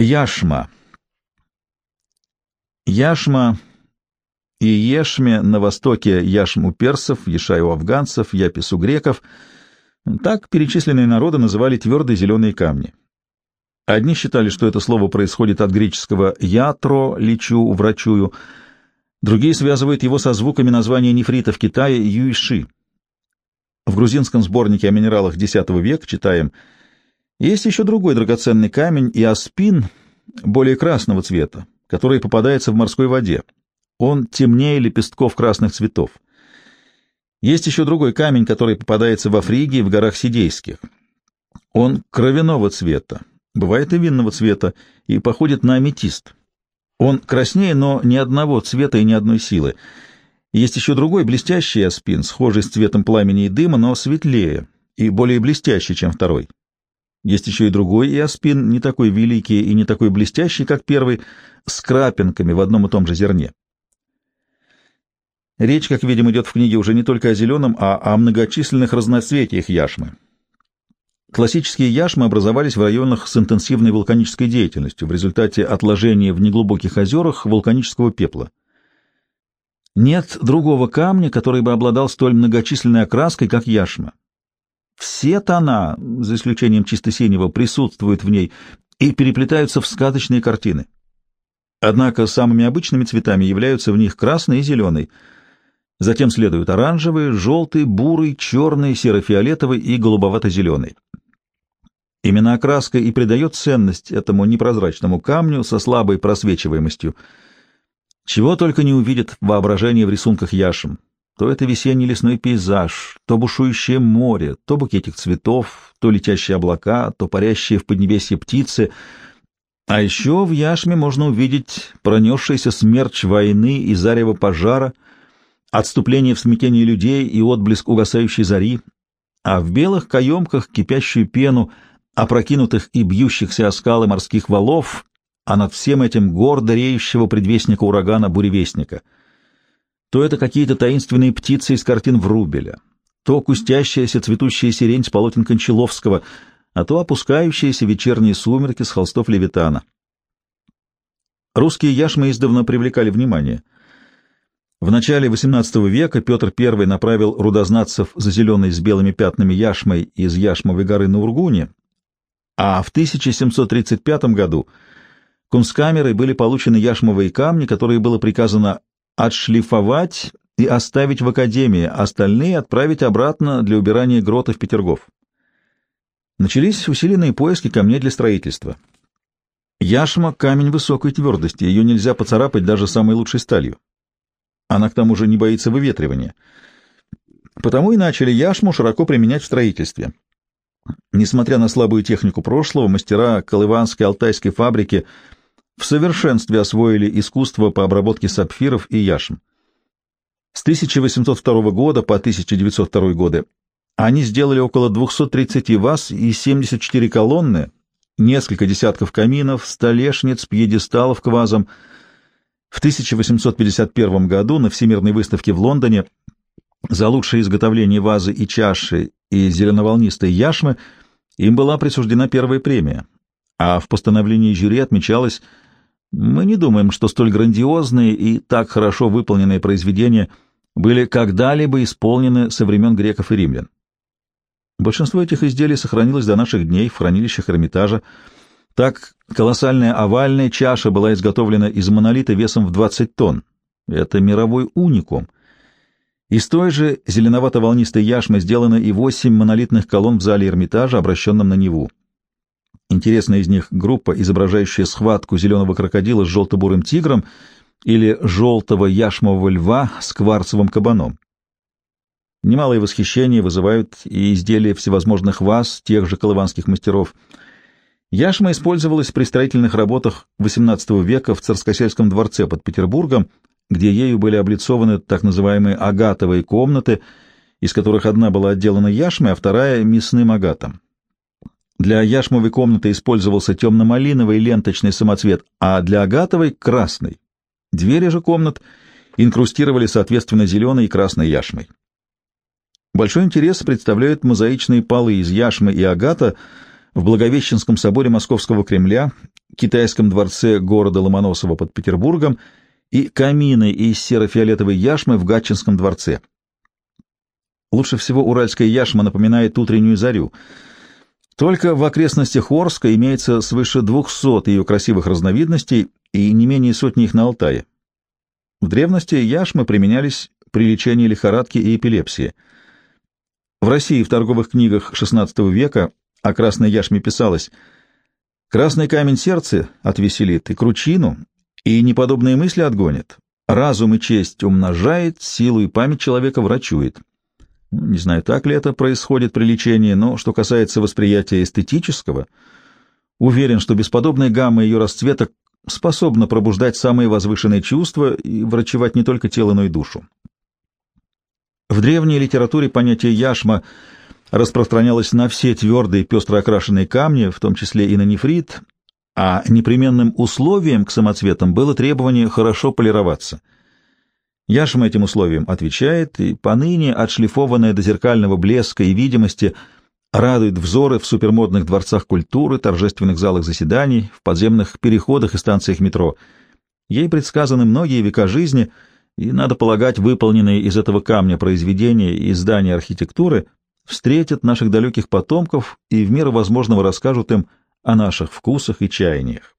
Яшма. Яшма и Ешме на востоке Яшм у персов, Ешай у афганцев, Япис у греков. Так перечисленные народы называли твердые зеленые камни. Одни считали, что это слово происходит от греческого «ятро» — «лечу», «врачую», другие связывают его со звуками названия нефрита в Китае «юйши». В грузинском сборнике о минералах X века читаем «Есть еще другой драгоценный камень — иоспин, более красного цвета, который попадается в морской воде. Он темнее лепестков красных цветов. Есть еще другой камень, который попадается во Фригии в горах Сидейских. Он кровяного цвета, бывает и винного цвета, и походит на аметист. Он краснее, но ни одного цвета и ни одной силы. Есть еще другой блестящий аспин, схожий с цветом пламени и дыма, но светлее и более блестящий, чем второй. Есть еще и другой иоспин, не такой великий и не такой блестящий, как первый, с крапинками в одном и том же зерне. Речь, как видим, идет в книге уже не только о зеленом, а о многочисленных разноцветиях яшмы. Классические яшмы образовались в районах с интенсивной вулканической деятельностью в результате отложения в неглубоких озерах вулканического пепла. Нет другого камня, который бы обладал столь многочисленной окраской, как яшма. Все тона, за исключением чисто синего, присутствуют в ней и переплетаются в сказочные картины. Однако самыми обычными цветами являются в них красный и зеленый. Затем следуют оранжевый, желтый, бурый, черный, серо-фиолетовый и голубовато-зеленый. Именно окраска и придает ценность этому непрозрачному камню со слабой просвечиваемостью. Чего только не увидит воображение в рисунках Яшем. То это весенний лесной пейзаж, то бушующее море, то букетик цветов, то летящие облака, то парящие в поднебесье птицы. А еще в Яшме можно увидеть пронесшийся смерч войны и зарево пожара, отступление в смятении людей и отблеск угасающей зари, а в белых каемках кипящую пену — опрокинутых и бьющихся о скалы морских валов, а над всем этим гордо реющего предвестника урагана буревестника. То это какие-то таинственные птицы из картин Врубеля, то кустящаяся цветущая сирень с полотен Кончаловского, а то опускающиеся вечерние сумерки с холстов Левитана. Русские яшмы издавна привлекали внимание. В начале XVIII века Петр I направил рудознатцев за зеленой с белыми пятнами яшмой из Яшмовой горы на Ургуне, а в 1735 году кунсткамерой были получены яшмовые камни, которые было приказано отшлифовать и оставить в академии, остальные отправить обратно для убирания гротов Петергоф. Начались усиленные поиски камней для строительства. Яшма — камень высокой твердости, ее нельзя поцарапать даже самой лучшей сталью. Она к тому же не боится выветривания. Потому и начали яшму широко применять в строительстве. Несмотря на слабую технику прошлого, мастера Колыванской алтайской фабрики в совершенстве освоили искусство по обработке сапфиров и яшм. С 1802 года по 1902 годы они сделали около 230 ваз и 74 колонны, несколько десятков каминов, столешниц, пьедесталов к вазам. В 1851 году на Всемирной выставке в Лондоне за лучшее изготовление вазы и чаши и зеленоволнистой яшмы им была присуждена первая премия, а в постановлении жюри отмечалось «Мы не думаем, что столь грандиозные и так хорошо выполненные произведения были когда-либо исполнены со времен греков и римлян». Большинство этих изделий сохранилось до наших дней в хранилищах Эрмитажа. Так, колоссальная овальная чаша была изготовлена из монолита весом в 20 тонн. Это мировой уникум — из той же зеленовато-волнистой яшмы сделано и восемь монолитных колонн в зале Эрмитажа, обращенном на Неву. Интересная из них группа, изображающая схватку зеленого крокодила с желто-бурым тигром или желтого яшмового льва с кварцевым кабаном. Немалое восхищение вызывают и изделия всевозможных ваз тех же колыванских мастеров. Яшма использовалась при строительных работах XVIII века в Царскосельском дворце под Петербургом где ею были облицованы так называемые агатовые комнаты, из которых одна была отделана яшмой, а вторая — мясным агатом. Для яшмовой комнаты использовался темно-малиновый ленточный самоцвет, а для агатовой — красный. Двери же комнат инкрустировали соответственно зеленой и красной яшмой. Большой интерес представляют мозаичные полы из яшмы и агата в Благовещенском соборе Московского Кремля китайском дворце города Ломоносова под Петербургом и камины из серо-фиолетовой яшмы в Гатчинском дворце. Лучше всего уральская яшма напоминает утреннюю зарю. Только в окрестностях Орска имеется свыше 200 ее красивых разновидностей и не менее сотни их на Алтае. В древности яшмы применялись при лечении лихорадки и эпилепсии. В России в торговых книгах XVI века о красной яшме писалось «Красный камень сердце отвеселит и кручину, и неподобные мысли отгонит, разум и честь умножает, силу и память человека врачует». Не знаю, так ли это происходит при лечении, но что касается восприятия эстетического, уверен, что бесподобная гамма ее расцветок способна пробуждать самые возвышенные чувства и врачевать не только тело, но и душу. В древней литературе понятие яшма распространялось на все твердые пестро окрашенные камни, в том числе и на нефрит, а непременным условием к самоцветам было требование хорошо полироваться. Яшма этим условием отвечает, и поныне отшлифованная до зеркального блеска и видимости радует взоры в супермодных дворцах культуры, торжественных залах заседаний, в подземных переходах и станциях метро. Ей предсказаны многие века жизни, и, надо полагать, выполненные из этого камня произведения и здания архитектуры встретят наших далеких потомков и в меру возможного расскажут им о наших вкусах и чаяниях.